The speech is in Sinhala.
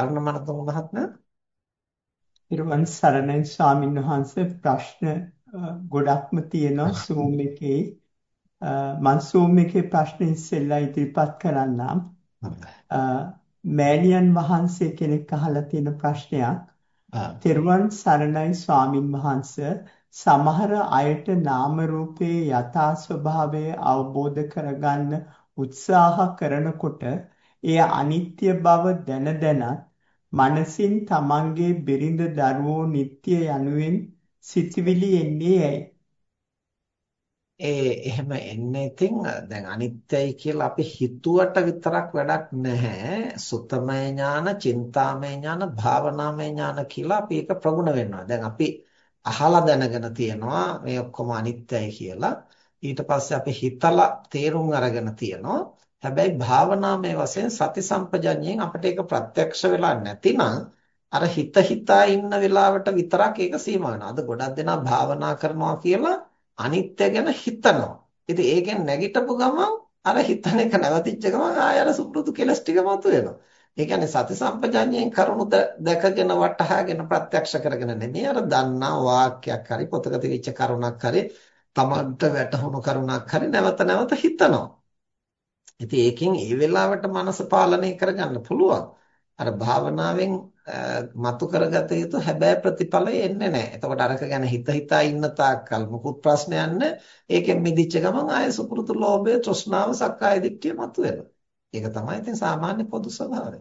අරුණ මනතුංග මහත්මයා ඊළඟ සරණයි ස්වාමීන් වහන්සේ ප්‍රශ්න ගොඩක්ම තියෙනවා Zoom එකේ. මම Zoom එකේ ප්‍රශ්න ඉස්සෙල්ලා ඉදිරිපත් කරන්නම්. මෑණියන් වහන්සේ කෙනෙක් අහලා තියෙන ප්‍රශ්නයක්. තෙරුවන් සරණයි ස්වාමින් වහන්සේ. සමහර අයට නාම රූපයේ යථා ස්වභාවය අවබෝධ කරගන්න උත්සාහ කරනකොට එය අනිත්‍ය බව දැන දැනත් මනසින් තමන්ගේ බිරිඳ දරුවෝ නිට්ටය යනුවෙන් සිතවිලි එන්නේ ඇයි? ඒ එහෙම එන්නේ ඉතින් දැන් අනිත්‍යයි කියලා අපි හිතුවට විතරක් වැඩක් නැහැ. සුතමය ඥාන, චින්තාමය ඥාන, භාවනාමය ඥාන කියලා අපි ඒක ප්‍රගුණ වෙනවා. දැන් අපි අහලා දැනගෙන තියෙනවා මේ ඔක්කොම අනිත්‍යයි කියලා. ඊට පස්සේ අපි හිතලා තේරුම් අරගෙන තියෙනවා. හැබැයි භාවනාමය වශයෙන් සති සම්පජඤ්ඤයෙන් අපිට ඒක ප්‍රත්‍යක්ෂ වෙලා නැතිනම් අර හිත හිතා ඉන්න වෙලාවට විතරක් ඒක සීමා වෙනවා. අද ගොඩක් දෙනා භාවනා කරනවා කියලා අනිත්‍ය ගැන හිතනවා. ඉතින් ඒකෙන් නැගිටපු ගමන් අර හිතන එක නැවතිච්ච ගමන් ආය අර සුපුරුදු කෙලස් ටික මතුවෙනවා. ඒ කියන්නේ සති සම්පජඤ්ඤයෙන් කරුණු දැකගෙන වටහාගෙන ප්‍රත්‍යක්ෂ කරගෙන නෙමෙයි අර දන්නා වාක්‍යයක් හරි පොතක තිබිච්ච කරුණක් හරි තමන්ට වැටහුණු කරුණක් හරි නැවත නැවත හිතනවා. ඉතින් ඒකෙන් ඒ වෙලාවට මනස පාලනය කරගන්න පුළුවන්. අර භාවනාවෙන් මතු කරගත යුතු හැබෑ ප්‍රතිඵලය එන්නේ නැහැ. එතකොට අරක ගැන හිත හිතා ඉන්න තාක්කල් මුකුත් ප්‍රශ්නයක් නැහැ. ඒකෙන් මිදිච්ච ගමන් ආය සුපුරුදු ලෝභය, තෘෂ්ණාව, සක්කාය දිට්ඨිය මතුවෙනවා. ඒක තමයි ඉතින් සාමාන්‍ය පොදු ස්වභාවය.